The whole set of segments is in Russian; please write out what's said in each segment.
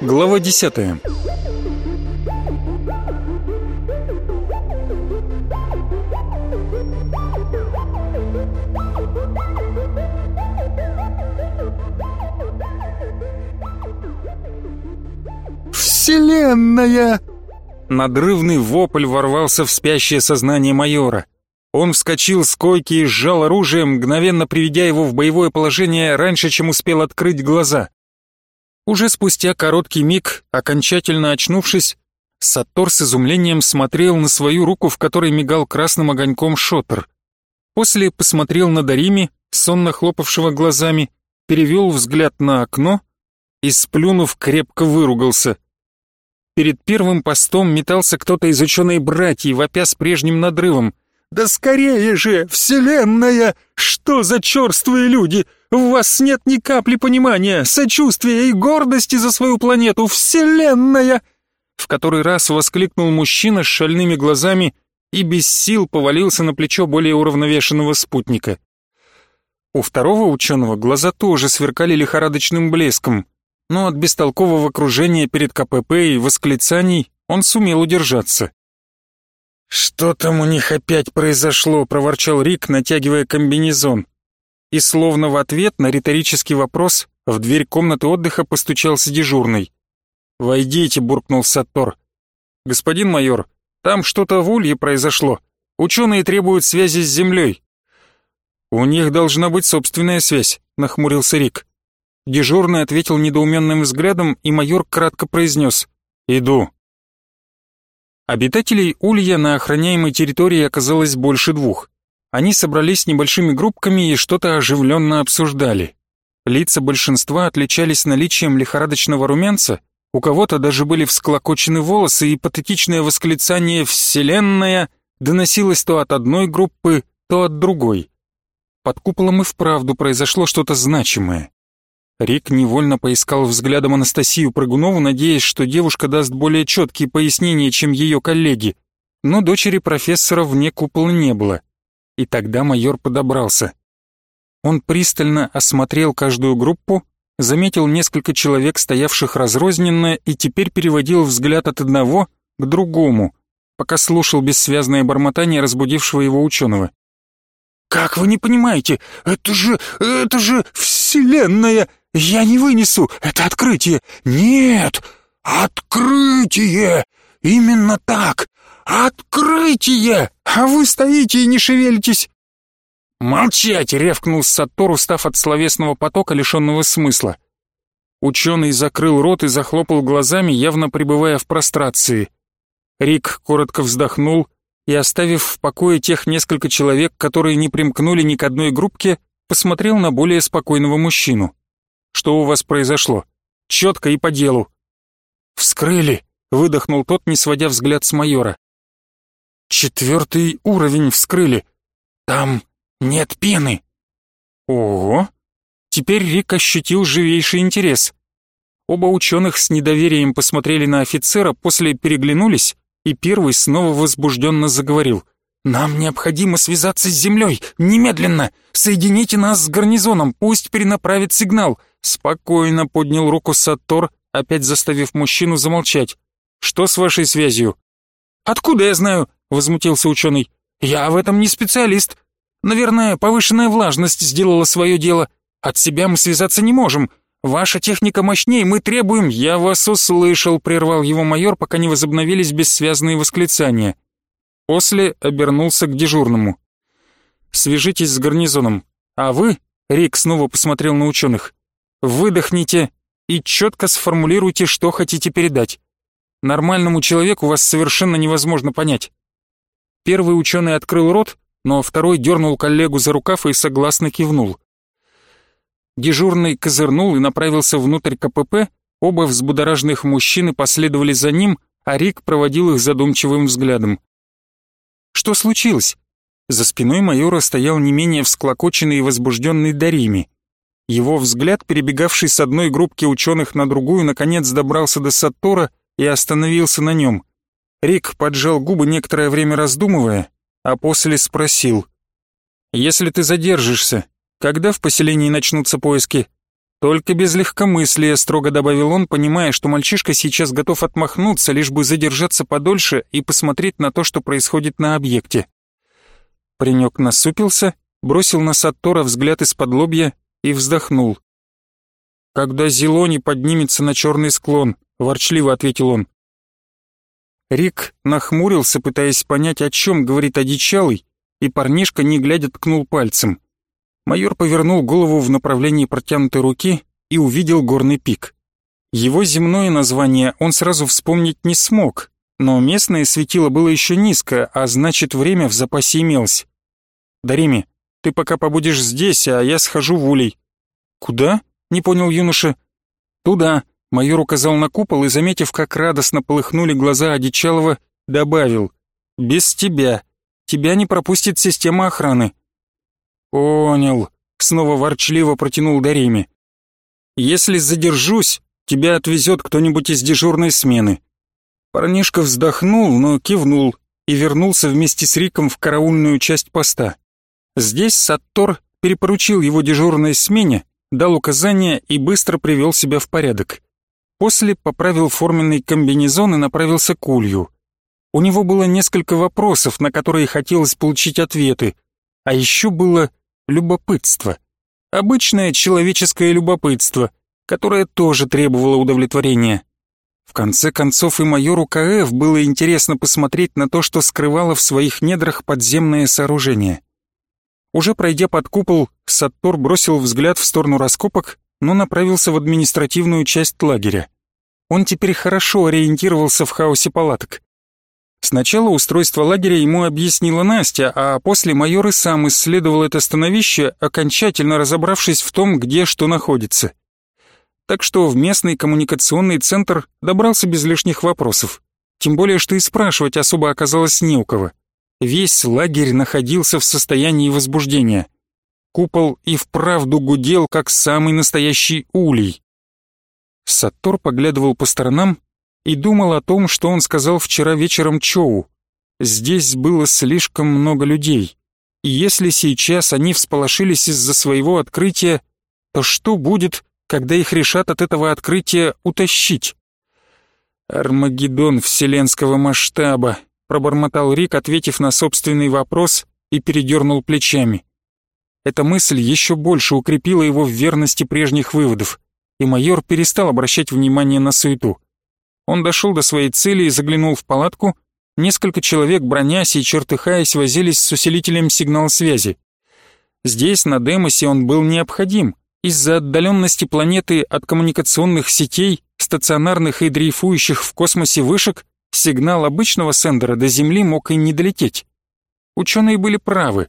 Глава десятая. «Вселенная!» Надрывный вопль ворвался в спящее сознание майора. Он вскочил с койки и сжал оружие, мгновенно приведя его в боевое положение раньше, чем успел открыть глаза. Уже спустя короткий миг, окончательно очнувшись, Саттор с изумлением смотрел на свою руку, в которой мигал красным огоньком шотер. После посмотрел на Дарими, сонно хлопавшего глазами, перевел взгляд на окно и, сплюнув, крепко выругался. Перед первым постом метался кто-то из ученой братьев, вопя с прежним надрывом. «Да скорее же, Вселенная! Что за черствые люди! В вас нет ни капли понимания, сочувствия и гордости за свою планету, Вселенная!» В который раз воскликнул мужчина с шальными глазами и без сил повалился на плечо более уравновешенного спутника. У второго ученого глаза тоже сверкали лихорадочным блеском, но от бестолкового окружения перед КПП и восклицаний он сумел удержаться. «Что там у них опять произошло?» — проворчал Рик, натягивая комбинезон. И словно в ответ на риторический вопрос в дверь комнаты отдыха постучался дежурный. «Войдите», — буркнул Саттор. «Господин майор, там что-то в Улье произошло. Ученые требуют связи с Землей». «У них должна быть собственная связь», — нахмурился Рик. Дежурный ответил недоуменным взглядом, и майор кратко произнес «Иду». Обитателей Улья на охраняемой территории оказалось больше двух. Они собрались небольшими группками и что-то оживленно обсуждали. Лица большинства отличались наличием лихорадочного румянца, у кого-то даже были всклокочены волосы, и патетичное восклицание «Вселенная» доносилось то от одной группы, то от другой. Под куполом и вправду произошло что-то значимое. Рик невольно поискал взглядом Анастасию Прыгунову, надеясь, что девушка даст более четкие пояснения, чем ее коллеги, но дочери профессора вне купола не было. И тогда майор подобрался. Он пристально осмотрел каждую группу, заметил несколько человек, стоявших разрозненно, и теперь переводил взгляд от одного к другому, пока слушал бессвязное бормотание разбудившего его ученого. «Как вы не понимаете? Это же... это же вселенная! Я не вынесу! Это открытие! Нет! Открытие! Именно так! «Открытие! А вы стоите и не шевелитесь!» «Молчать!» — ревкнул Сатор, устав от словесного потока, лишенного смысла. Ученый закрыл рот и захлопал глазами, явно пребывая в прострации. Рик коротко вздохнул и, оставив в покое тех несколько человек, которые не примкнули ни к одной группке, посмотрел на более спокойного мужчину. «Что у вас произошло? Четко и по делу». «Вскрыли!» — выдохнул тот, не сводя взгляд с майора. Четвертый уровень вскрыли. Там нет пены. Ого! Теперь Рик ощутил живейший интерес. Оба ученых с недоверием посмотрели на офицера, после переглянулись, и первый снова возбужденно заговорил. «Нам необходимо связаться с землей, немедленно! Соедините нас с гарнизоном, пусть перенаправит сигнал!» Спокойно поднял руку Саттор, опять заставив мужчину замолчать. «Что с вашей связью?» «Откуда я знаю? — возмутился ученый. «Я в этом не специалист. Наверное, повышенная влажность сделала свое дело. От себя мы связаться не можем. Ваша техника мощнее, мы требуем...» «Я вас услышал», — прервал его майор, пока не возобновились бессвязные восклицания. После обернулся к дежурному. «Свяжитесь с гарнизоном. А вы...» — Рик снова посмотрел на ученых. «Выдохните и четко сформулируйте, что хотите передать. Нормальному человеку вас совершенно невозможно понять. Первый ученый открыл рот, но второй дернул коллегу за рукав и согласно кивнул. Дежурный козырнул и направился внутрь КПП, оба взбудораженных мужчины последовали за ним, а Рик проводил их задумчивым взглядом. Что случилось? За спиной майора стоял не менее всклокоченный и возбужденный Дарими. Его взгляд, перебегавший с одной группки ученых на другую, наконец добрался до Саттора и остановился на нем. Рик поджал губы некоторое время раздумывая, а после спросил. «Если ты задержишься, когда в поселении начнутся поиски?» «Только без легкомыслия», — строго добавил он, понимая, что мальчишка сейчас готов отмахнуться, лишь бы задержаться подольше и посмотреть на то, что происходит на объекте. Паренек насупился, бросил на Саттора взгляд из-под лобья и вздохнул. «Когда Зелони поднимется на черный склон», — ворчливо ответил он. Рик нахмурился, пытаясь понять, о чем говорит одичалый, и парнишка, не глядя, ткнул пальцем. Майор повернул голову в направлении протянутой руки и увидел горный пик. Его земное название он сразу вспомнить не смог, но местное светило было еще низко, а значит время в запасе имелось. «Дарими, ты пока побудешь здесь, а я схожу в улей». «Куда?» — не понял юноша. «Туда», — майор указал на купол и, заметив, как радостно полыхнули глаза Одичалова, добавил. «Без тебя. Тебя не пропустит система охраны. «Понял», — снова ворчливо протянул Дареми. «Если задержусь, тебя отвезет кто-нибудь из дежурной смены». Парнишка вздохнул, но кивнул и вернулся вместе с Риком в караульную часть поста. Здесь Саттор перепоручил его дежурной смене, дал указания и быстро привел себя в порядок. После поправил форменный комбинезон и направился к улью. У него было несколько вопросов, на которые хотелось получить ответы, а еще было любопытство. Обычное человеческое любопытство, которое тоже требовало удовлетворения. В конце концов и майору КФ было интересно посмотреть на то, что скрывало в своих недрах подземное сооружение. Уже пройдя под купол, Саттор бросил взгляд в сторону раскопок, но направился в административную часть лагеря. Он теперь хорошо ориентировался в хаосе палаток. Сначала устройство лагеря ему объяснила Настя, а после майор и сам исследовал это становище, окончательно разобравшись в том, где что находится. Так что в местный коммуникационный центр добрался без лишних вопросов. Тем более, что и спрашивать особо оказалось не у кого. Весь лагерь находился в состоянии возбуждения. Купол и вправду гудел, как самый настоящий улей. Саттор поглядывал по сторонам, и думал о том, что он сказал вчера вечером Чоу. Здесь было слишком много людей, и если сейчас они всполошились из-за своего открытия, то что будет, когда их решат от этого открытия утащить? «Армагеддон вселенского масштаба», — пробормотал Рик, ответив на собственный вопрос, и передернул плечами. Эта мысль еще больше укрепила его в верности прежних выводов, и майор перестал обращать внимание на суету. Он дошел до своей цели и заглянул в палатку. Несколько человек, бронясь и чертыхаясь, возились с усилителем сигнал связи. Здесь, на Демосе, он был необходим. Из-за отдаленности планеты от коммуникационных сетей, стационарных и дрейфующих в космосе вышек, сигнал обычного сендера до Земли мог и не долететь. Ученые были правы.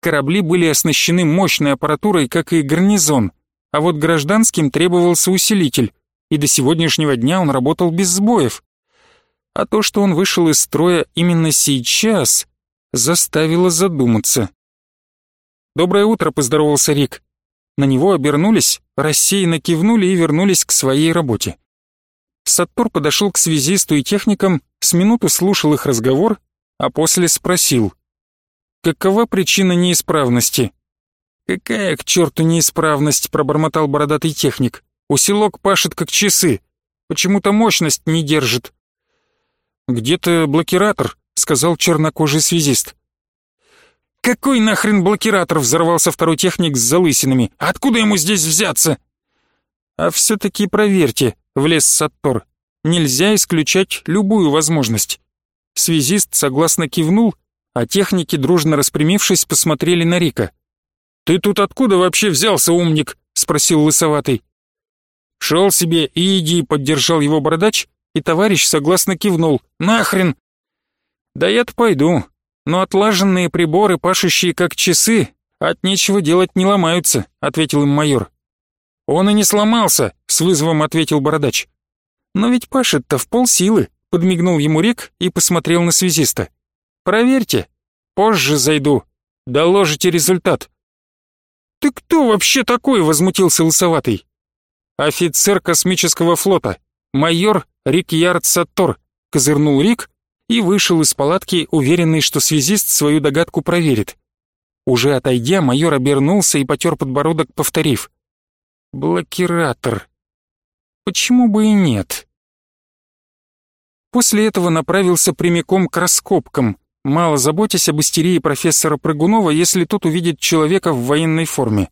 Корабли были оснащены мощной аппаратурой, как и гарнизон, а вот гражданским требовался усилитель, и до сегодняшнего дня он работал без сбоев. А то, что он вышел из строя именно сейчас, заставило задуматься. «Доброе утро», — поздоровался Рик. На него обернулись, рассеянно кивнули и вернулись к своей работе. Саттор подошел к связисту и техникам, с минуту слушал их разговор, а после спросил. «Какова причина неисправности?» «Какая к черту неисправность?» — пробормотал бородатый техник. Усилок пашет как часы. Почему-то мощность не держит. «Где-то блокиратор», — сказал чернокожий связист. «Какой нахрен блокиратор?» — взорвался второй техник с залысинами. «Откуда ему здесь взяться?» «А все-таки проверьте», — влез Саттор. «Нельзя исключать любую возможность». Связист согласно кивнул, а техники, дружно распрямившись, посмотрели на Рика. «Ты тут откуда вообще взялся, умник?» — спросил лысоватый. «Шел себе и иди», — поддержал его бородач, и товарищ согласно кивнул. «Нахрен!» «Да я-то пойду, но отлаженные приборы, пашущие как часы, от нечего делать не ломаются», — ответил им майор. «Он и не сломался», — с вызовом ответил бородач. «Но ведь пашет-то в полсилы», — подмигнул ему Рик и посмотрел на связиста. «Проверьте. Позже зайду. Доложите результат». «Ты кто вообще такой?» — возмутился лысоватый. «Офицер космического флота, майор Рик Ярд Саттор», — козырнул Рик и вышел из палатки, уверенный, что связист свою догадку проверит. Уже отойдя, майор обернулся и потер подбородок, повторив. «Блокиратор. Почему бы и нет?» После этого направился прямиком к раскопкам, мало заботясь об истерии профессора Прыгунова, если тот увидит человека в военной форме.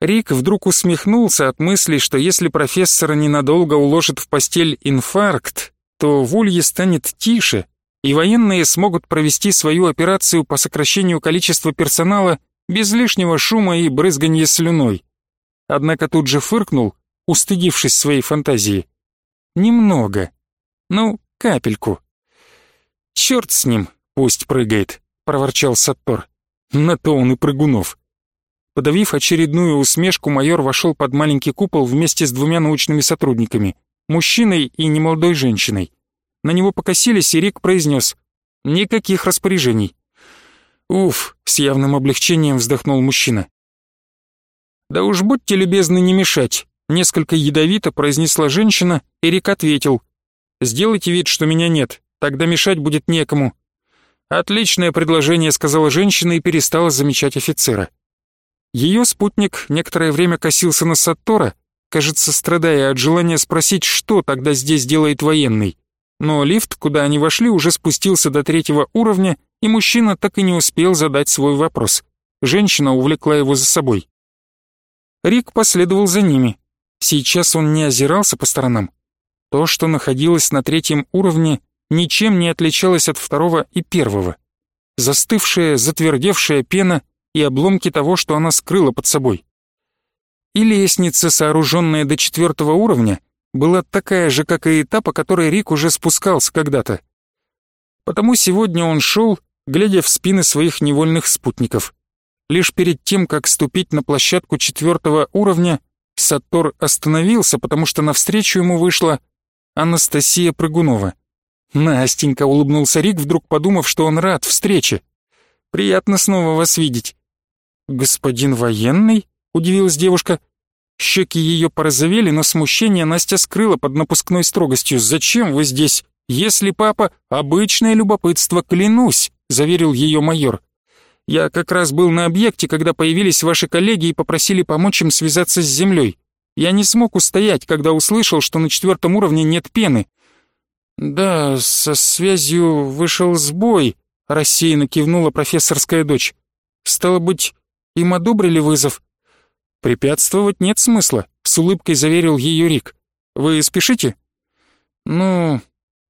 Рик вдруг усмехнулся от мысли, что если профессора ненадолго уложит в постель инфаркт, то в Улье станет тише, и военные смогут провести свою операцию по сокращению количества персонала без лишнего шума и брызганья слюной. Однако тут же фыркнул, устыдившись своей фантазии. Немного. Ну, капельку. «Черт с ним, пусть прыгает», — проворчал Саттор. «На то он и прыгунов». Подавив очередную усмешку, майор вошел под маленький купол вместе с двумя научными сотрудниками, мужчиной и немолодой женщиной. На него покосились, и Рик произнес «Никаких распоряжений». «Уф», — с явным облегчением вздохнул мужчина. «Да уж будьте любезны не мешать», — несколько ядовито произнесла женщина, и Рик ответил «Сделайте вид, что меня нет, тогда мешать будет некому». «Отличное предложение», — сказала женщина и перестала замечать офицера. Ее спутник некоторое время косился на Саттора, кажется, страдая от желания спросить, что тогда здесь делает военный. Но лифт, куда они вошли, уже спустился до третьего уровня, и мужчина так и не успел задать свой вопрос. Женщина увлекла его за собой. Рик последовал за ними. Сейчас он не озирался по сторонам. То, что находилось на третьем уровне, ничем не отличалось от второго и первого. Застывшая, затвердевшая пена — и обломки того, что она скрыла под собой. И лестница, сооруженная до четвертого уровня, была такая же, как и та, по которой Рик уже спускался когда-то. Потому сегодня он шел, глядя в спины своих невольных спутников. Лишь перед тем, как ступить на площадку четвертого уровня, Сатор остановился, потому что навстречу ему вышла Анастасия Прыгунова. Настенька улыбнулся Рик, вдруг подумав, что он рад встрече. «Приятно снова вас видеть». «Господин военный?» — удивилась девушка. Щеки ее порозовели, но смущение Настя скрыла под напускной строгостью. «Зачем вы здесь? Если папа... Обычное любопытство, клянусь!» — заверил ее майор. «Я как раз был на объекте, когда появились ваши коллеги и попросили помочь им связаться с землей. Я не смог устоять, когда услышал, что на четвертом уровне нет пены». «Да, со связью вышел сбой», — рассеянно кивнула профессорская дочь. «Стало быть, им одобрили вызов. Препятствовать нет смысла, с улыбкой заверил ее Рик. Вы спешите? Ну,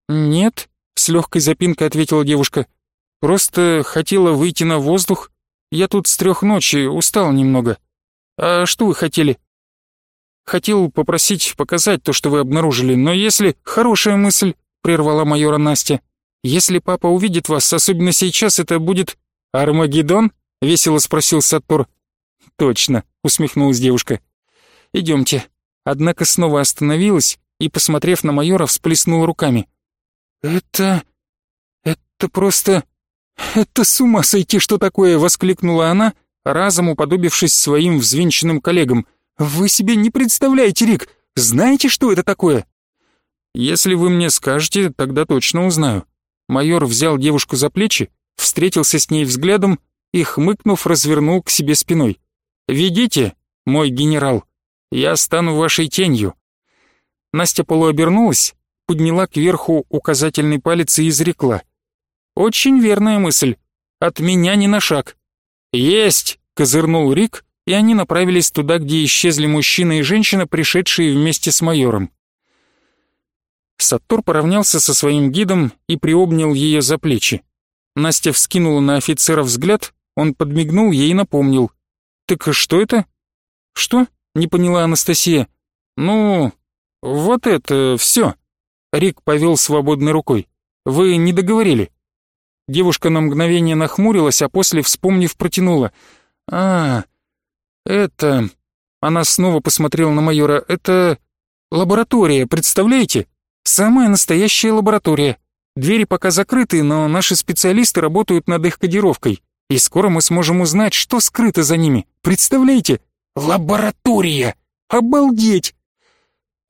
нет, с легкой запинкой ответила девушка. Просто хотела выйти на воздух. Я тут с трех ночи, устал немного. А что вы хотели? Хотел попросить показать то, что вы обнаружили, но если... Хорошая мысль, прервала майора Настя. Если папа увидит вас, особенно сейчас, это будет... Армагеддон? — весело спросил Сатур. «Точно», — усмехнулась девушка. «Идемте». Однако снова остановилась и, посмотрев на майора, всплеснула руками. «Это... это просто... это с ума сойти, что такое!» — воскликнула она, разом уподобившись своим взвинченным коллегам. «Вы себе не представляете, Рик! Знаете, что это такое?» «Если вы мне скажете, тогда точно узнаю». Майор взял девушку за плечи, встретился с ней взглядом и, хмыкнув, развернул к себе спиной. «Ведите, мой генерал, я стану вашей тенью». Настя полуобернулась, подняла кверху указательный палец и изрекла. «Очень верная мысль. От меня ни на шаг». «Есть!» — козырнул Рик, и они направились туда, где исчезли мужчина и женщина, пришедшие вместе с майором. Саттор поравнялся со своим гидом и приобнял ее за плечи. Настя вскинула на офицера взгляд, он подмигнул ей и напомнил. «Так что это?» «Что?» — не поняла Анастасия. «Ну, вот это все». Рик повел свободной рукой. «Вы не договорили». Девушка на мгновение нахмурилась, а после, вспомнив, протянула. «А, это...» Она снова посмотрела на майора. «Это лаборатория, представляете? Самая настоящая лаборатория. Двери пока закрыты, но наши специалисты работают над их кодировкой. И скоро мы сможем узнать, что скрыто за ними. Представляете? Лаборатория! Обалдеть!»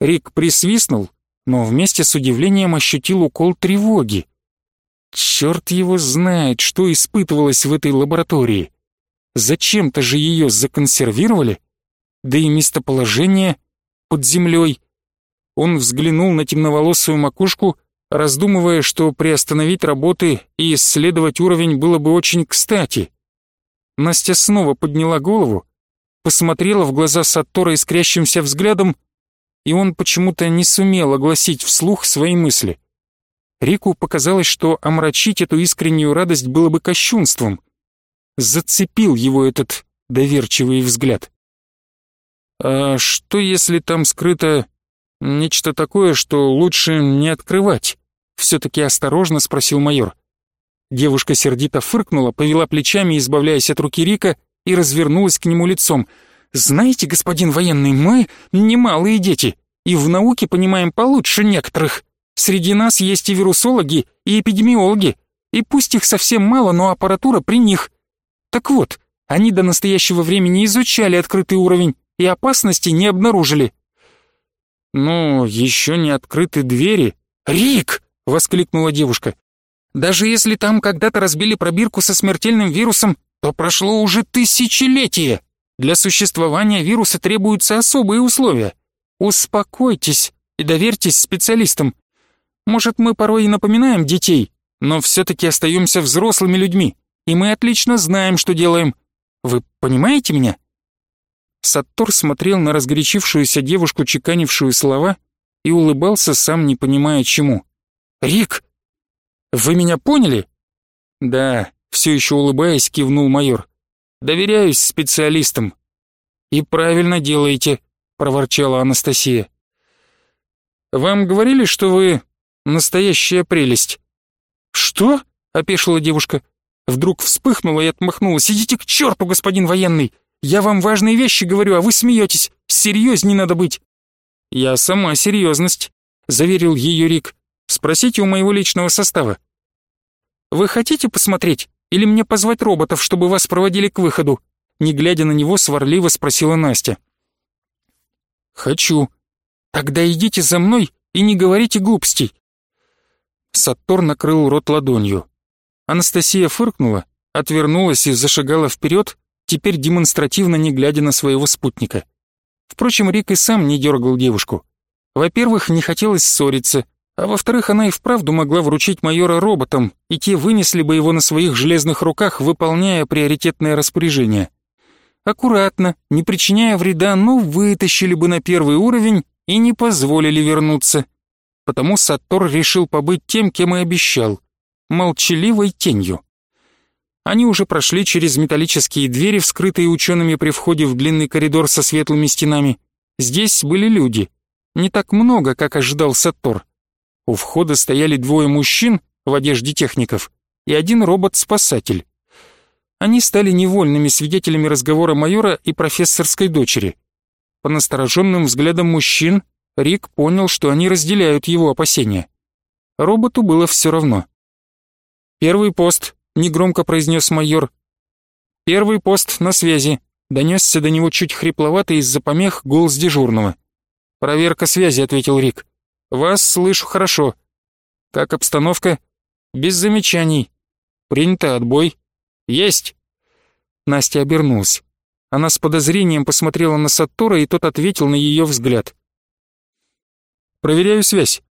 Рик присвистнул, но вместе с удивлением ощутил укол тревоги. Черт его знает, что испытывалось в этой лаборатории. Зачем-то же ее законсервировали? Да и местоположение под землей. Он взглянул на темноволосую макушку, раздумывая, что приостановить работы и исследовать уровень было бы очень кстати. Настя снова подняла голову, посмотрела в глаза Саттора искрящимся взглядом, и он почему-то не сумел огласить вслух свои мысли. Рику показалось, что омрачить эту искреннюю радость было бы кощунством. Зацепил его этот доверчивый взгляд. «А что, если там скрыто нечто такое, что лучше не открывать?» Все-таки осторожно спросил майор. Девушка сердито фыркнула, повела плечами, избавляясь от руки Рика, и развернулась к нему лицом. «Знаете, господин военный, мы немалые дети, и в науке понимаем получше некоторых. Среди нас есть и вирусологи, и эпидемиологи, и пусть их совсем мало, но аппаратура при них. Так вот, они до настоящего времени изучали открытый уровень и опасности не обнаружили. «Ну, еще не открыты двери». «Рик!» — воскликнула девушка. «Даже если там когда-то разбили пробирку со смертельным вирусом, то прошло уже тысячелетие. Для существования вируса требуются особые условия. Успокойтесь и доверьтесь специалистам. Может, мы порой и напоминаем детей, но все-таки остаемся взрослыми людьми, и мы отлично знаем, что делаем. Вы понимаете меня?» Саттор смотрел на разгорячившуюся девушку, чеканившую слова, и улыбался, сам не понимая чему. «Рик, вы меня поняли?» «Да», — все еще улыбаясь, кивнул майор. «Доверяюсь специалистам». «И правильно делаете», — проворчала Анастасия. «Вам говорили, что вы Настоящая прелесть». «Что?» — опешила девушка. Вдруг вспыхнула и отмахнулась. «Идите к черту, господин военный! Я вам важные вещи говорю, а вы смеетесь. Серьезней надо быть». «Я сама серьезность», — заверил ее Рик. «Спросите у моего личного состава». «Вы хотите посмотреть? Или мне позвать роботов, чтобы вас проводили к выходу?» Не глядя на него, сварливо спросила Настя. «Хочу». «Тогда идите за мной и не говорите глупостей. Саттор накрыл рот ладонью. Анастасия фыркнула, отвернулась и зашагала вперед, теперь демонстративно не глядя на своего спутника. Впрочем, Рик и сам не дергал девушку. Во-первых, не хотелось ссориться, а во-вторых, она и вправду могла вручить майора роботам, и те вынесли бы его на своих железных руках, выполняя приоритетное распоряжение. Аккуратно, не причиняя вреда, но вытащили бы на первый уровень и не позволили вернуться потому Саттор решил побыть тем, кем и обещал — молчаливой тенью. Они уже прошли через металлические двери, вскрытые учеными при входе в длинный коридор со светлыми стенами. Здесь были люди. Не так много, как ожидал Саттор. У входа стояли двое мужчин в одежде техников и один робот-спасатель. Они стали невольными свидетелями разговора майора и профессорской дочери. По настороженным взглядам мужчин Рик понял, что они разделяют его опасения. Роботу было все равно. «Первый пост», — негромко произнес майор. «Первый пост на связи», — донесся до него чуть хрипловатый из-за помех голос дежурного. «Проверка связи», — ответил Рик. «Вас слышу хорошо. Как обстановка?» «Без замечаний». «Принято отбой». «Есть». Настя обернулась. Она с подозрением посмотрела на Саттора, и тот ответил на ее взгляд. Проверяю связь».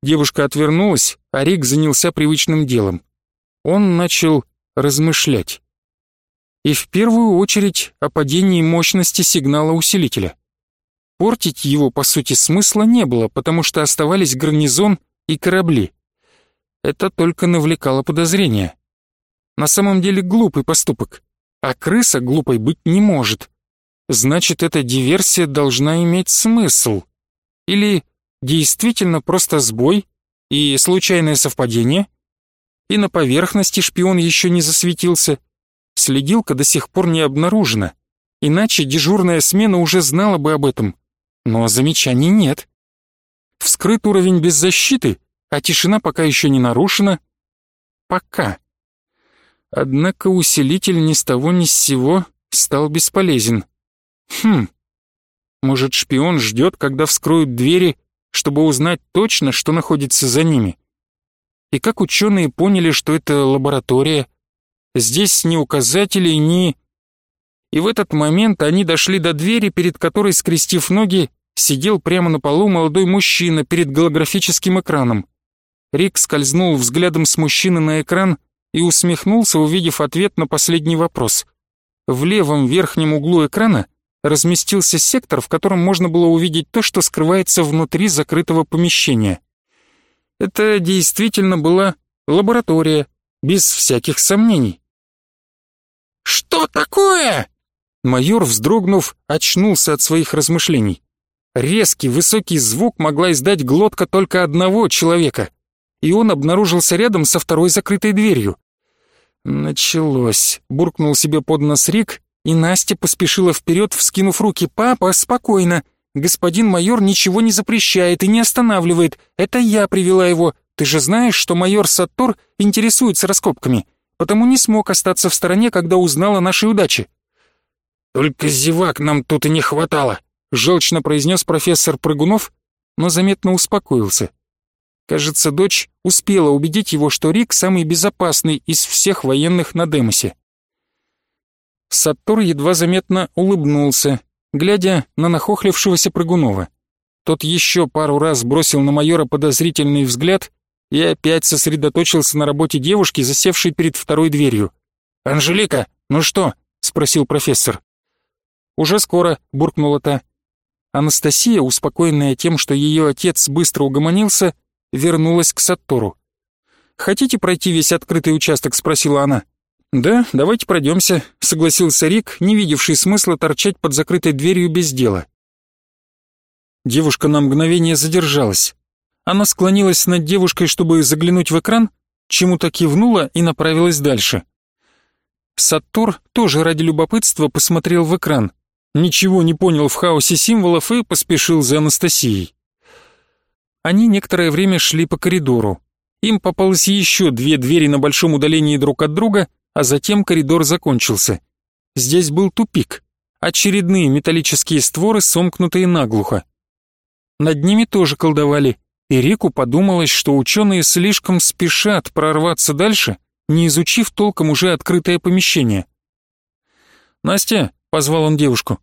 Девушка отвернулась, а Рик занялся привычным делом. Он начал размышлять. И в первую очередь о падении мощности сигнала усилителя. Портить его, по сути, смысла не было, потому что оставались гарнизон и корабли. Это только навлекало подозрения. На самом деле глупый поступок, а крыса глупой быть не может. Значит, эта диверсия должна иметь смысл. Или действительно просто сбой и случайное совпадение? И на поверхности шпион еще не засветился. Следилка до сих пор не обнаружена, иначе дежурная смена уже знала бы об этом. Но замечаний нет. Вскрыт уровень без защиты, а тишина пока еще не нарушена. Пока. Однако усилитель ни с того ни с сего стал бесполезен. Хм. Может, шпион ждет, когда вскроют двери чтобы узнать точно, что находится за ними. И как ученые поняли, что это лаборатория? Здесь ни указателей, ни... И в этот момент они дошли до двери, перед которой, скрестив ноги, сидел прямо на полу молодой мужчина перед голографическим экраном. Рик скользнул взглядом с мужчины на экран и усмехнулся, увидев ответ на последний вопрос. В левом верхнем углу экрана разместился сектор, в котором можно было увидеть то, что скрывается внутри закрытого помещения. Это действительно была лаборатория, без всяких сомнений. «Что такое?» Майор, вздрогнув, очнулся от своих размышлений. Резкий, высокий звук могла издать глотка только одного человека, и он обнаружился рядом со второй закрытой дверью. «Началось», — буркнул себе под нос Рик, и Настя поспешила вперед, вскинув руки. «Папа, спокойно. Господин майор ничего не запрещает и не останавливает. Это я привела его. Ты же знаешь, что майор Саттор интересуется раскопками, потому не смог остаться в стороне, когда узнал о нашей удаче». «Только зевак нам тут и не хватало», — желчно произнес профессор Прыгунов, но заметно успокоился. Кажется, дочь успела убедить его, что Рик самый безопасный из всех военных на Демосе. Саттор едва заметно улыбнулся, глядя на нахохлившегося Прыгунова. Тот еще пару раз бросил на майора подозрительный взгляд и опять сосредоточился на работе девушки, засевшей перед второй дверью. «Анжелика, ну что?» — спросил профессор. «Уже скоро», — буркнула та. Анастасия, успокоенная тем, что ее отец быстро угомонился, вернулась к Саттору. «Хотите пройти весь открытый участок?» — спросила она. «Да, давайте пройдемся», — согласился Рик, не видевший смысла торчать под закрытой дверью без дела. Девушка на мгновение задержалась. Она склонилась над девушкой, чтобы заглянуть в экран, чему-то кивнула и направилась дальше. Саттор тоже ради любопытства посмотрел в экран ничего не понял в хаосе символов и поспешил за Анастасией. Они некоторое время шли по коридору. Им попалось еще две двери на большом удалении друг от друга, а затем коридор закончился. Здесь был тупик. Очередные металлические створы, сомкнутые наглухо. Над ними тоже колдовали, и Рику подумалось, что ученые слишком спешат прорваться дальше, не изучив толком уже открытое помещение. «Настя», — позвал он девушку,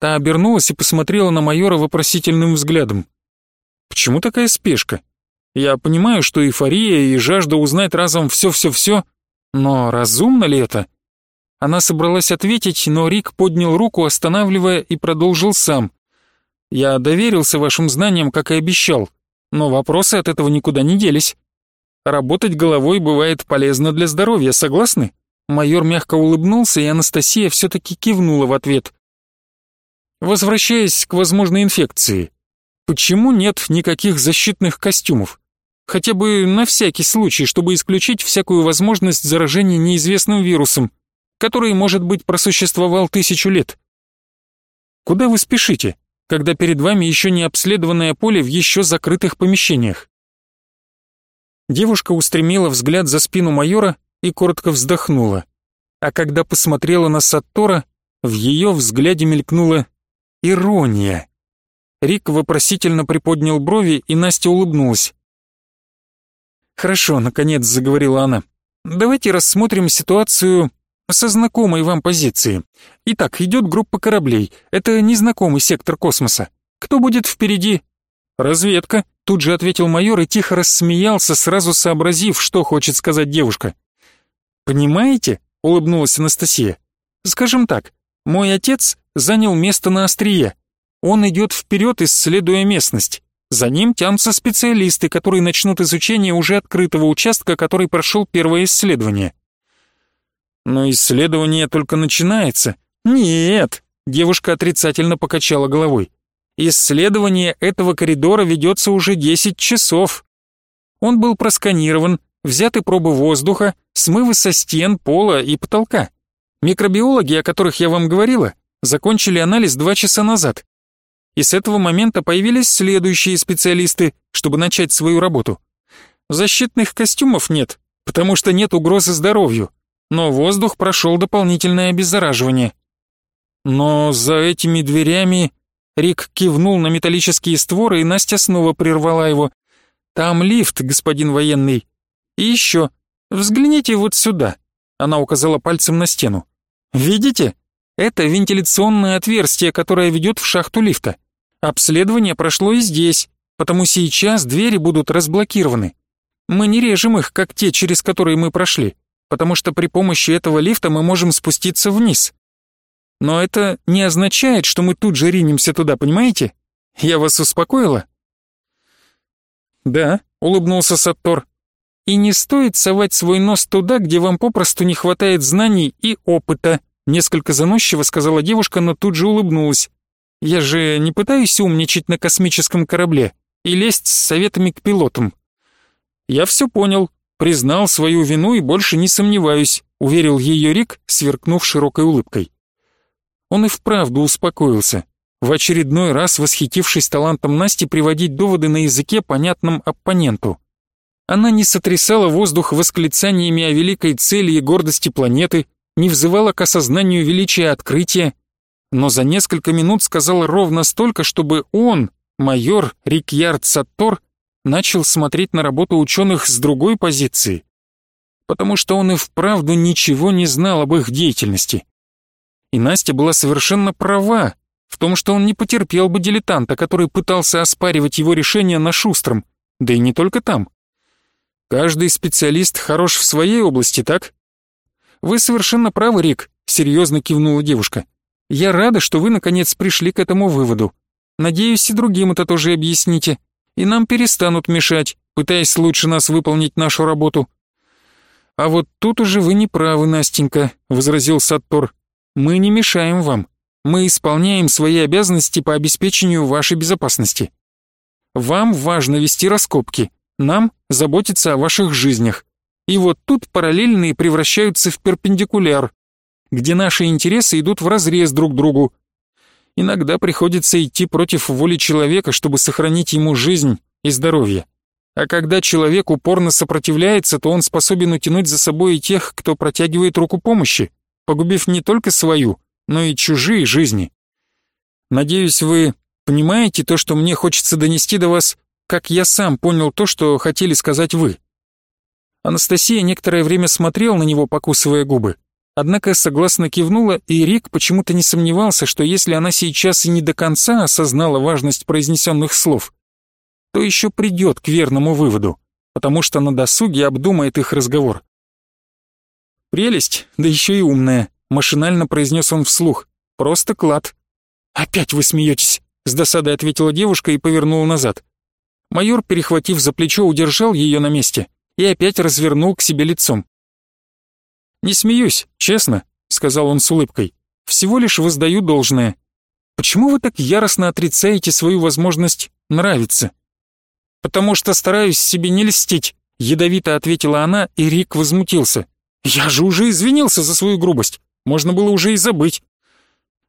Та обернулась и посмотрела на майора вопросительным взглядом. «Почему такая спешка? Я понимаю, что эйфория и жажда узнать разом все-все-все, но разумно ли это?» Она собралась ответить, но Рик поднял руку, останавливая, и продолжил сам. «Я доверился вашим знаниям, как и обещал, но вопросы от этого никуда не делись. Работать головой бывает полезно для здоровья, согласны?» Майор мягко улыбнулся, и Анастасия все-таки кивнула в ответ. Возвращаясь к возможной инфекции, почему нет никаких защитных костюмов? Хотя бы на всякий случай, чтобы исключить всякую возможность заражения неизвестным вирусом, который, может быть, просуществовал тысячу лет. Куда вы спешите, когда перед вами еще не обследованное поле в еще закрытых помещениях? Девушка устремила взгляд за спину майора и коротко вздохнула. А когда посмотрела на Саттора, в ее взгляде мелькнуло Ирония. Рик вопросительно приподнял брови, и Настя улыбнулась. «Хорошо», — наконец заговорила она. «Давайте рассмотрим ситуацию со знакомой вам позиции. Итак, идет группа кораблей. Это незнакомый сектор космоса. Кто будет впереди?» «Разведка», — тут же ответил майор и тихо рассмеялся, сразу сообразив, что хочет сказать девушка. «Понимаете?» — улыбнулась Анастасия. «Скажем так, мой отец занял место на острие. Он идет вперед, исследуя местность. За ним тянутся специалисты, которые начнут изучение уже открытого участка, который прошел первое исследование. Но исследование только начинается. Нет, девушка отрицательно покачала головой. Исследование этого коридора ведется уже 10 часов. Он был просканирован, взяты пробы воздуха, смывы со стен, пола и потолка. Микробиологи, о которых я вам говорила, закончили анализ два часа назад. И с этого момента появились следующие специалисты, чтобы начать свою работу. Защитных костюмов нет, потому что нет угрозы здоровью, но воздух прошел дополнительное обеззараживание. Но за этими дверями... Рик кивнул на металлические створы, и Настя снова прервала его. «Там лифт, господин военный. И еще, взгляните вот сюда. Она указала пальцем на стену. Видите? Это вентиляционное отверстие, которое ведет в шахту лифта. Обследование прошло и здесь, потому сейчас двери будут разблокированы. Мы не режем их, как те, через которые мы прошли, потому что при помощи этого лифта мы можем спуститься вниз. Но это не означает, что мы тут же ринемся туда, понимаете? Я вас успокоила? Да, улыбнулся Саттор. И не стоит совать свой нос туда, где вам попросту не хватает знаний и опыта, несколько заносчиво сказала девушка, но тут же улыбнулась. Я же не пытаюсь умничать на космическом корабле и лезть с советами к пилотам. Я все понял, признал свою вину и больше не сомневаюсь, уверил ее Рик, сверкнув широкой улыбкой. Он и вправду успокоился, в очередной раз восхитившись талантом Насти приводить доводы на языке, понятном оппоненту. Она не сотрясала воздух восклицаниями о великой цели и гордости планеты, не взывала к осознанию величия открытия, но за несколько минут сказала ровно столько, чтобы он, майор Рикьярд Саттор, начал смотреть на работу ученых с другой позиции, потому что он и вправду ничего не знал об их деятельности. И Настя была совершенно права в том, что он не потерпел бы дилетанта, который пытался оспаривать его решение на шустром, да и не только там. Каждый специалист хорош в своей области, так? Вы совершенно правы, Рик, серьезно кивнула девушка. Я рада, что вы наконец пришли к этому выводу. Надеюсь, и другим это тоже объясните, и нам перестанут мешать, пытаясь лучше нас выполнить нашу работу. А вот тут уже вы не правы, Настенька, возразил Саттор. Мы не мешаем вам. Мы исполняем свои обязанности по обеспечению вашей безопасности. Вам важно вести раскопки, нам заботиться о ваших жизнях. И вот тут параллельные превращаются в перпендикуляр, где наши интересы идут вразрез друг другу. Иногда приходится идти против воли человека, чтобы сохранить ему жизнь и здоровье. А когда человек упорно сопротивляется, то он способен утянуть за собой и тех, кто протягивает руку помощи погубив не только свою, но и чужие жизни. Надеюсь, вы понимаете то, что мне хочется донести до вас, как я сам понял то, что хотели сказать вы. Анастасия некоторое время смотрел на него, покусывая губы. Однако согласно кивнула, и Рик почему-то не сомневался, что если она сейчас и не до конца осознала важность произнесенных слов, то еще придет к верному выводу, потому что на досуге обдумает их разговор. «Прелесть, да еще и умная», — машинально произнес он вслух. «Просто клад». «Опять вы смеетесь», — с досадой ответила девушка и повернула назад. Майор, перехватив за плечо, удержал ее на месте и опять развернул к себе лицом. «Не смеюсь, честно», — сказал он с улыбкой. «Всего лишь воздаю должное. Почему вы так яростно отрицаете свою возможность нравиться?» «Потому что стараюсь себе не льстить», — ядовито ответила она, и Рик возмутился. Я же уже извинился за свою грубость. Можно было уже и забыть.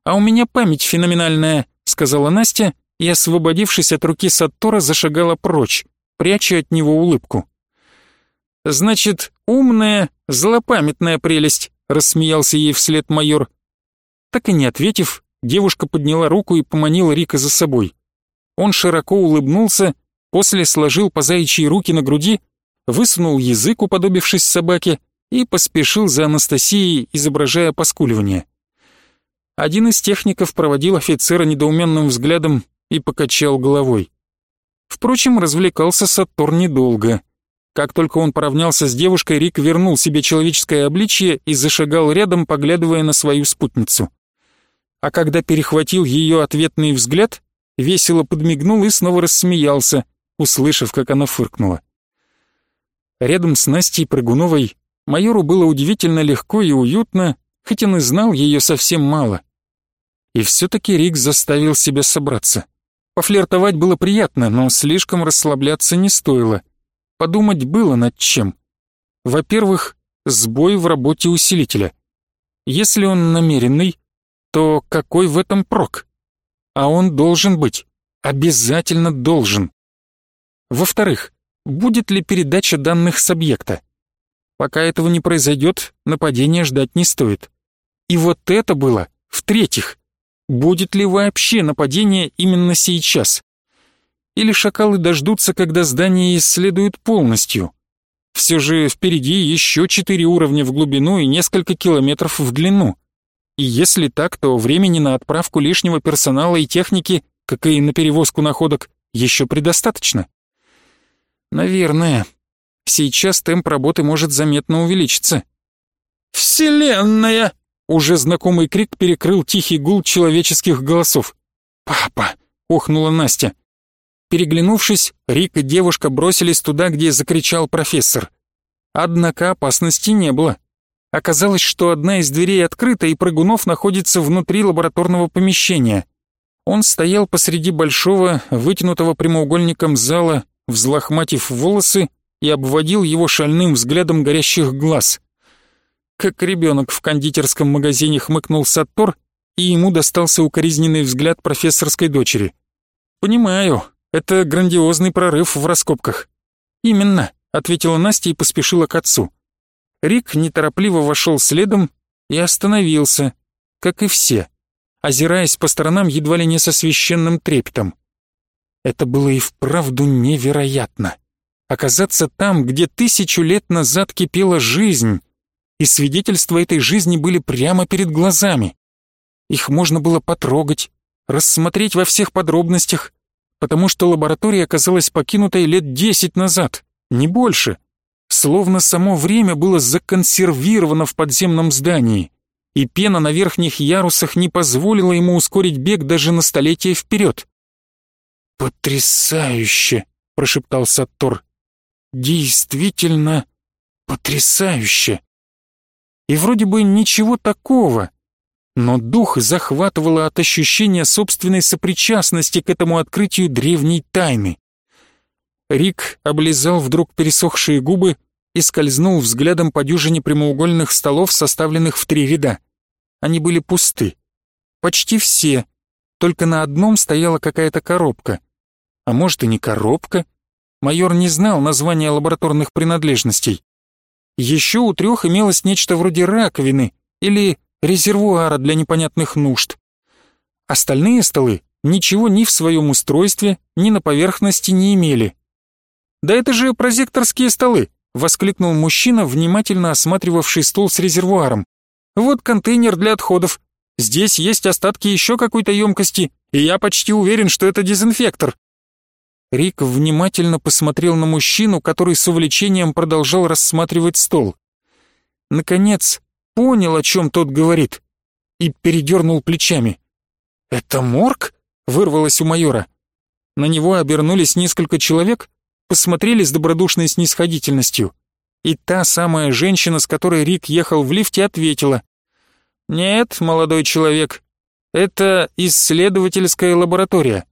А у меня память феноменальная, сказала Настя и, освободившись от руки Саттора, зашагала прочь, пряча от него улыбку. Значит, умная, злопамятная прелесть, рассмеялся ей вслед майор. Так и не ответив, девушка подняла руку и поманила Рика за собой. Он широко улыбнулся, после сложил по заячьи руки на груди, высунул язык, уподобившись собаке, и поспешил за Анастасией, изображая поскуливание. Один из техников проводил офицера недоуменным взглядом и покачал головой. Впрочем, развлекался Саттор недолго. Как только он поравнялся с девушкой, Рик вернул себе человеческое обличье и зашагал рядом, поглядывая на свою спутницу. А когда перехватил ее ответный взгляд, весело подмигнул и снова рассмеялся, услышав, как она фыркнула. Рядом с Настей Прыгуновой майору было удивительно легко и уютно, хоть он и знал ее совсем мало. И все-таки Рик заставил себя собраться. Пофлиртовать было приятно, но слишком расслабляться не стоило. Подумать было над чем. Во-первых, сбой в работе усилителя. Если он намеренный, то какой в этом прок? А он должен быть. Обязательно должен. Во-вторых, будет ли передача данных с объекта? Пока этого не произойдет, нападения ждать не стоит. И вот это было в-третьих. Будет ли вообще нападение именно сейчас? Или шакалы дождутся, когда здание исследуют полностью? Все же впереди еще четыре уровня в глубину и несколько километров в длину. И если так, то времени на отправку лишнего персонала и техники, как и на перевозку находок, еще предостаточно. Наверное. Сейчас темп работы может заметно увеличиться. «Вселенная!» Уже знакомый крик перекрыл тихий гул человеческих голосов. «Папа!» — охнула Настя. Переглянувшись, Рик и девушка бросились туда, где закричал профессор. Однако опасности не было. Оказалось, что одна из дверей открыта, и Прыгунов находится внутри лабораторного помещения. Он стоял посреди большого, вытянутого прямоугольником зала, взлохматив волосы, и обводил его шальным взглядом горящих глаз. Как ребенок в кондитерском магазине хмыкнул Саттор, и ему достался укоризненный взгляд профессорской дочери. «Понимаю, это грандиозный прорыв в раскопках». «Именно», — ответила Настя и поспешила к отцу. Рик неторопливо вошел следом и остановился, как и все, озираясь по сторонам едва ли не со священным трепетом. Это было и вправду невероятно. Оказаться там, где тысячу лет назад кипела жизнь, и свидетельства этой жизни были прямо перед глазами. Их можно было потрогать, рассмотреть во всех подробностях, потому что лаборатория оказалась покинутой лет десять назад, не больше — Словно само время было законсервировано в подземном здании, и пена на верхних ярусах не позволила ему ускорить бег даже на столетие вперед. «Потрясающе!» — прошептал Саттор. «Действительно потрясающе!» И вроде бы ничего такого, но дух захватывало от ощущения собственной сопричастности к этому открытию древней тайны. Рик облизал вдруг пересохшие губы и скользнул взглядом по дюжине прямоугольных столов, составленных в три ряда. Они были пусты. Почти все. Только на одном стояла какая-то коробка. А может и не коробка? Майор не знал названия лабораторных принадлежностей. Еще у трех имелось нечто вроде раковины или резервуара для непонятных нужд. Остальные столы ничего ни в своем устройстве, ни на поверхности не имели. «Да это же прозекторские столы!» — воскликнул мужчина, внимательно осматривавший стол с резервуаром. «Вот контейнер для отходов. Здесь есть остатки еще какой-то емкости, и я почти уверен, что это дезинфектор». Рик внимательно посмотрел на мужчину, который с увлечением продолжал рассматривать стол. Наконец, понял, о чем тот говорит, и передернул плечами. «Это морг?» — вырвалось у майора. На него обернулись несколько человек, посмотрели с добродушной снисходительностью. И та самая женщина, с которой Рик ехал в лифте, ответила. «Нет, молодой человек, это исследовательская лаборатория.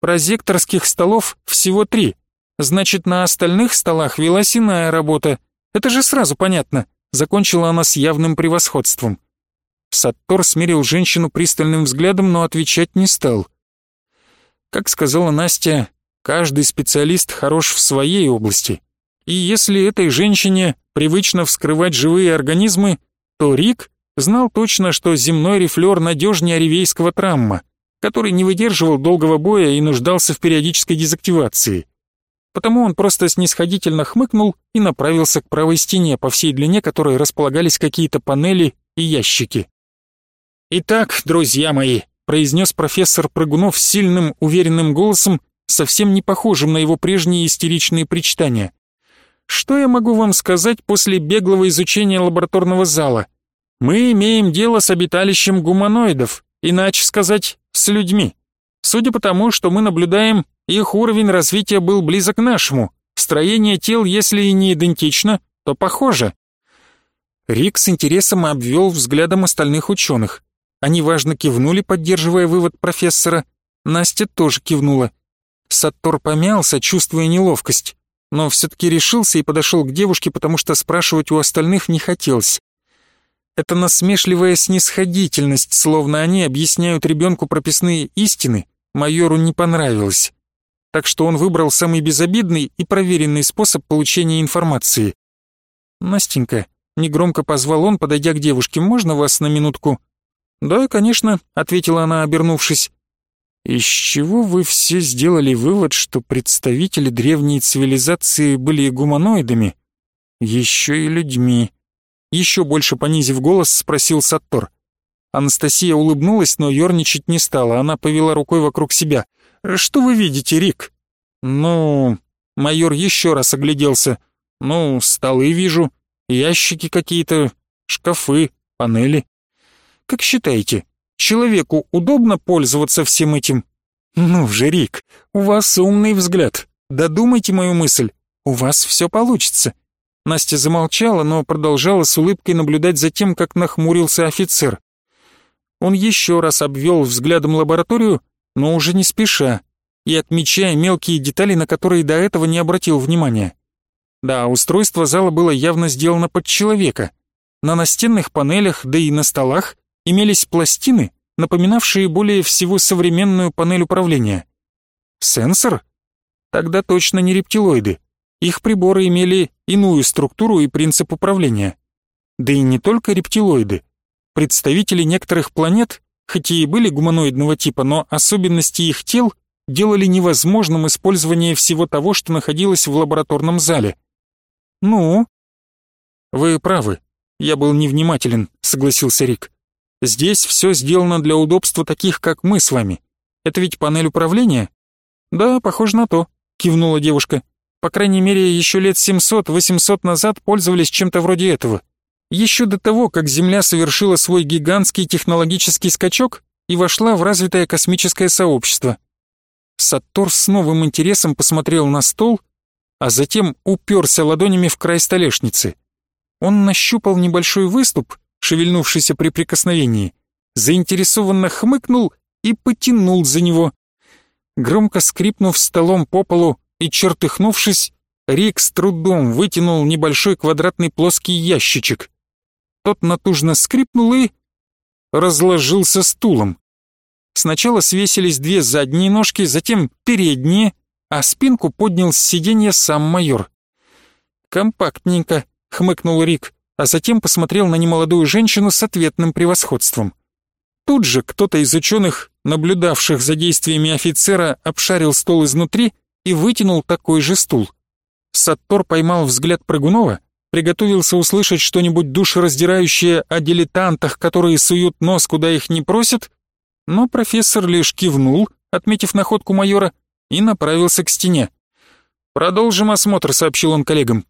Прозекторских столов всего три. Значит, на остальных столах велась иная работа. Это же сразу понятно», — закончила она с явным превосходством. Саттор смирил женщину пристальным взглядом, но отвечать не стал. Как сказала Настя, Каждый специалист хорош в своей области. И если этой женщине привычно вскрывать живые организмы, то Рик знал точно, что земной рифлер надежнее аривейского трамма, который не выдерживал долгого боя и нуждался в периодической дезактивации. Потому он просто снисходительно хмыкнул и направился к правой стене, по всей длине которой располагались какие-то панели и ящики. «Итак, друзья мои», — произнес профессор Прыгунов сильным, уверенным голосом, совсем не похожим на его прежние истеричные причитания. Что я могу вам сказать после беглого изучения лабораторного зала? Мы имеем дело с обиталищем гуманоидов, иначе сказать, с людьми. Судя по тому, что мы наблюдаем, их уровень развития был близок к нашему. Строение тел, если и не идентично, то похоже. Рик с интересом обвел взглядом остальных ученых. Они важно кивнули, поддерживая вывод профессора. Настя тоже кивнула. Саттор помялся, чувствуя неловкость, но все-таки решился и подошел к девушке, потому что спрашивать у остальных не хотелось. Эта насмешливая снисходительность, словно они объясняют ребенку прописные истины, майору не понравилась. Так что он выбрал самый безобидный и проверенный способ получения информации. «Настенька», — негромко позвал он, подойдя к девушке, «можно вас на минутку?» «Да, конечно», — ответила она, обернувшись. Из чего вы все сделали вывод, что представители древней цивилизации были гуманоидами, Еще и людьми. Еще больше понизив голос, спросил Саттор. Анастасия улыбнулась, но ерничать не стала. Она повела рукой вокруг себя. «Что вы видите, Рик?» «Ну...» Майор еще раз огляделся. «Ну, столы вижу, ящики какие-то, шкафы, панели. Как считаете, человеку удобно пользоваться всем этим?» «Ну же, Рик, у вас умный взгляд. Додумайте мою мысль. У вас все получится». Настя замолчала, но продолжала с улыбкой наблюдать за тем, как нахмурился офицер. Он еще раз обвел взглядом лабораторию, но уже не спеша, и отмечая мелкие детали, на которые до этого не обратил внимания. Да, устройство зала было явно сделано под человека. На настенных панелях, да и на столах имелись пластины, напоминавшие более всего современную панель управления. Сенсор? Тогда точно не рептилоиды. Их приборы имели иную структуру и принцип управления. Да и не только рептилоиды. Представители некоторых планет, хоть и были гуманоидного типа, но особенности их тел делали невозможным использование всего того, что находилось в лабораторном зале. «Ну?» «Вы правы, я был невнимателен», — согласился Рик. «Здесь все сделано для удобства таких, как мы с вами. Это ведь панель управления?» «Да, похоже на то», — кивнула девушка. «По крайней мере, еще лет 700-800 назад пользовались чем-то вроде этого. Еще до того, как Земля совершила свой гигантский технологический скачок и вошла в развитое космическое сообщество. Саттор с новым интересом посмотрел на стол, а затем уперся ладонями в край столешницы. Он нащупал небольшой выступ, шевельнувшийся при прикосновении, заинтересованно хмыкнул и потянул за него. Громко скрипнув столом по полу и чертыхнувшись, Рик с трудом вытянул небольшой квадратный плоский ящичек. Тот натужно скрипнул и... разложился стулом. Сначала свесились две задние ножки, затем передние, а спинку поднял с сиденья сам майор. «Компактненько», — хмыкнул Рик, а затем посмотрел на немолодую женщину с ответным превосходством. Тут же кто-то из ученых, наблюдавших за действиями офицера, обшарил стол изнутри и вытянул такой же стул. Саттор поймал взгляд Прыгунова приготовился услышать что-нибудь душераздирающее о дилетантах, которые суют нос, куда их не просят, но профессор лишь кивнул, отметив находку майора, и направился к стене. «Продолжим осмотр», — сообщил он коллегам.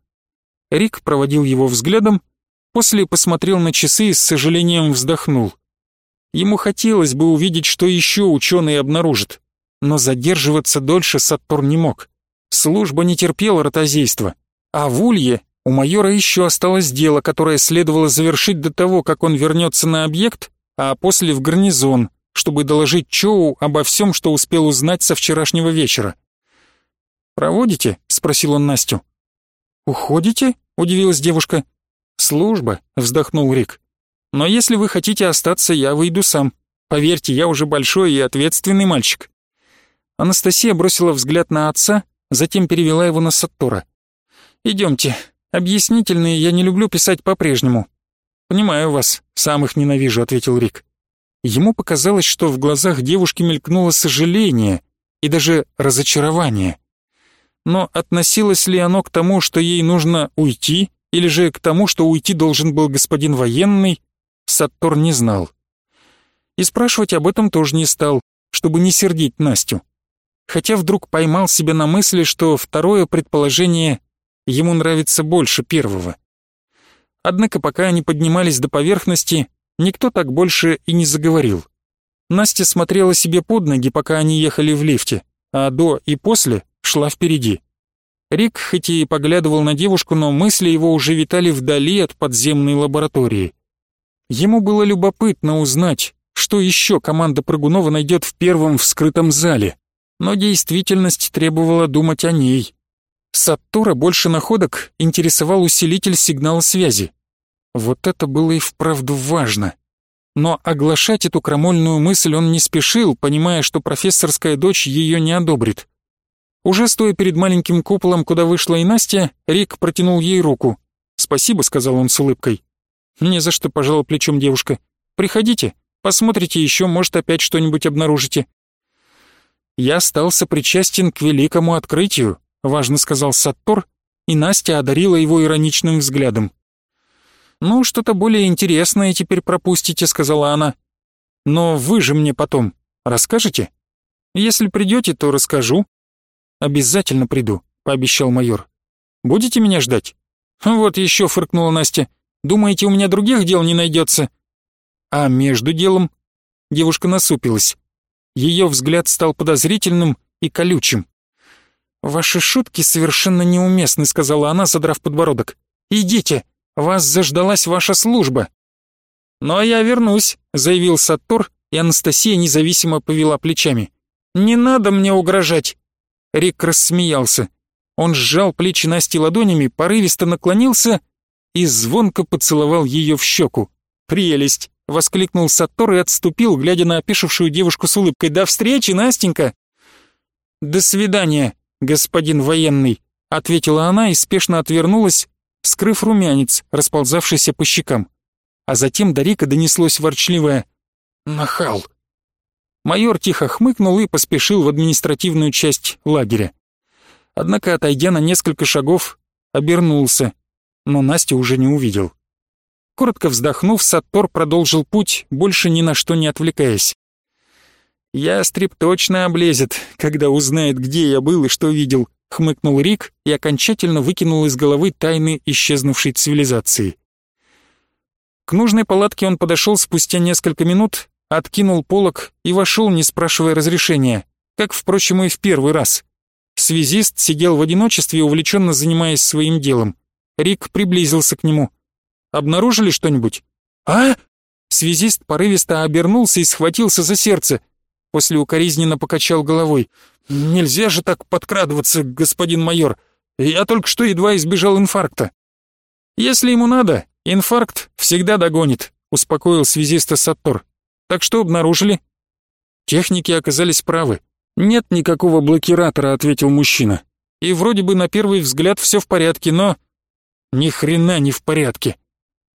Рик проводил его взглядом, после посмотрел на часы и с сожалением вздохнул. Ему хотелось бы увидеть, что еще ученые обнаружат, но задерживаться дольше Саттор не мог. Служба не терпела ротозейства, а в Улье у майора еще осталось дело, которое следовало завершить до того, как он вернется на объект, а после в гарнизон, чтобы доложить Чоу обо всем, что успел узнать со вчерашнего вечера. «Проводите?» — спросил он Настю. «Уходите?» — удивилась девушка. «Служба», — вздохнул Рик. «Но если вы хотите остаться, я выйду сам. Поверьте, я уже большой и ответственный мальчик». Анастасия бросила взгляд на отца, затем перевела его на Саттора. «Идемте, Объяснительные я не люблю писать по-прежнему. Понимаю вас, сам их ненавижу, ответил Рик. Ему показалось, что в глазах девушки мелькнуло сожаление и даже разочарование. Но относилось ли оно к тому, что ей нужно уйти, или же к тому, что уйти должен был господин военный, Саттор не знал. И спрашивать об этом тоже не стал, чтобы не сердить Настю. Хотя вдруг поймал себя на мысли, что второе предположение ему нравится больше первого. Однако пока они поднимались до поверхности, никто так больше и не заговорил. Настя смотрела себе под ноги, пока они ехали в лифте, а до и после шла впереди. Рик хоть и поглядывал на девушку, но мысли его уже витали вдали от подземной лаборатории. Ему было любопытно узнать, что еще команда Прыгунова найдет в первом вскрытом зале, но действительность требовала думать о ней. Саттура больше находок интересовал усилитель сигнала связи. Вот это было и вправду важно. Но оглашать эту крамольную мысль он не спешил, понимая, что профессорская дочь ее не одобрит. Уже стоя перед маленьким куполом, куда вышла и Настя, Рик протянул ей руку. «Спасибо», — сказал он с улыбкой. «Не за что», — пожала плечом девушка. «Приходите, посмотрите еще, может, опять что-нибудь обнаружите». Я остался причастен к великому открытию, важно сказал Саттор и Настя одарила его ироничным взглядом. «Ну, что-то более интересное теперь пропустите», — сказала она. «Но вы же мне потом расскажете? Если придете, то расскажу». «Обязательно приду», — пообещал майор. «Будете меня ждать?» «Вот еще», — фыркнула Настя. «Думаете, у меня других дел не найдется?» «А между делом?» Девушка насупилась. Ее взгляд стал подозрительным и колючим. «Ваши шутки совершенно неуместны», — сказала она, задрав подбородок. «Идите, вас заждалась ваша служба». «Но я вернусь», — заявил Саттор, и Анастасия независимо повела плечами. «Не надо мне угрожать». Рик рассмеялся. Он сжал плечи Насти ладонями, порывисто наклонился и звонко поцеловал ее в щеку. «Прелесть!» — воскликнул Саттор и отступил, глядя на опешившую девушку с улыбкой. «До встречи, Настенька!» «До свидания, господин военный», — ответила она и спешно отвернулась, скрыв румянец, расползавшийся по щекам. А затем до Рика донеслось ворчливое «Нахал!». Майор тихо хмыкнул и поспешил в административную часть лагеря. Однако, отойдя на несколько шагов, обернулся, но Настю уже не увидел. Коротко вздохнув, Саттор продолжил путь, больше ни на что не отвлекаясь. «Ястреб точно облезет, когда узнает, где я был и что видел», — хмыкнул Рик и окончательно выкинул из головы тайны исчезнувшей цивилизации. К нужной палатке он подошел спустя несколько минут, откинул полог и вошел, не спрашивая разрешения, как, впрочем, и в первый раз. Связист сидел в одиночестве, увлеченно занимаясь своим делом. Рик приблизился к нему. «Обнаружили что-нибудь?» «А?» Связист порывисто обернулся и схватился за сердце. После укоризненно покачал головой. «Нельзя же так подкрадываться, господин майор. Я только что едва избежал инфаркта». «Если ему надо, инфаркт всегда догонит», — успокоил связиста Саттор. «Так что обнаружили?» Техники оказались правы. «Нет никакого блокиратора», — ответил мужчина. «И вроде бы на первый взгляд все в порядке, но...» «Ни хрена не в порядке.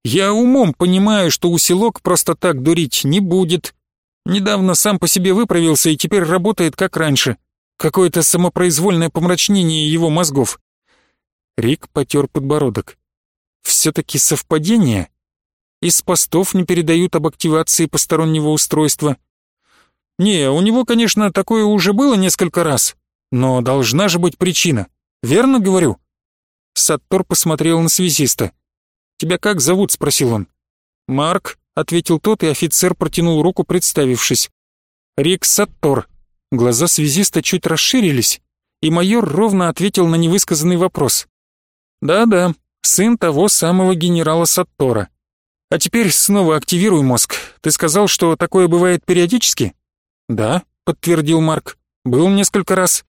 Я умом понимаю, что усилок просто так дурить не будет. Недавно сам по себе выправился и теперь работает как раньше. Какое-то самопроизвольное помрачнение его мозгов». Рик потер подбородок. «Все-таки совпадение?» Из постов не передают об активации постороннего устройства. Не, у него, конечно, такое уже было несколько раз, но должна же быть причина. Верно говорю? Саттор посмотрел на связиста. «Тебя как зовут?» — спросил он. «Марк», — ответил тот, и офицер протянул руку, представившись. «Рик Саттор». Глаза связиста чуть расширились, и майор ровно ответил на невысказанный вопрос. «Да-да, сын того самого генерала Саттора. А теперь снова активируй мозг. Ты сказал, что такое бывает периодически?» «Да», — подтвердил Марк, — «был несколько раз».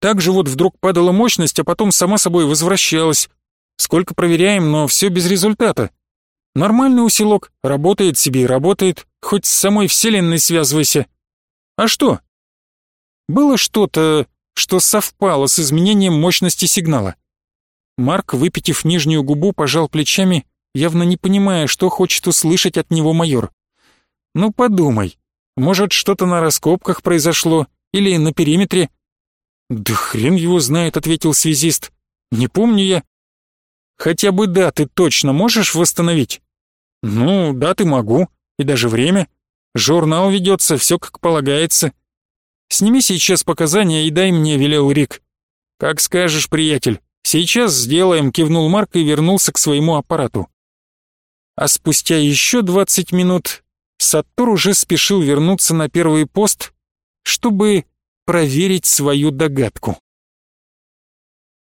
Так же вот вдруг падала мощность, а потом сама собой возвращалась. Сколько проверяем, но все без результата. Нормальный усилок, работает себе и работает, хоть с самой вселенной связывайся. А что? Было что-то, что совпало с изменением мощности сигнала. Марк, выпитив нижнюю губу, пожал плечами, явно не понимая, что хочет услышать от него майор. «Ну подумай, может, что-то на раскопках произошло или на периметре?» «Да хрен его знает», — ответил связист. «Не помню я». «Хотя бы даты точно можешь восстановить?» «Ну, даты могу, и даже время. Журнал ведется, все как полагается». «Сними сейчас показания и дай мне», — велел Рик. «Как скажешь, приятель. Сейчас сделаем», — кивнул Марк и вернулся к своему аппарату. А спустя еще двадцать минут Саттор уже спешил вернуться на первый пост, чтобы проверить свою догадку.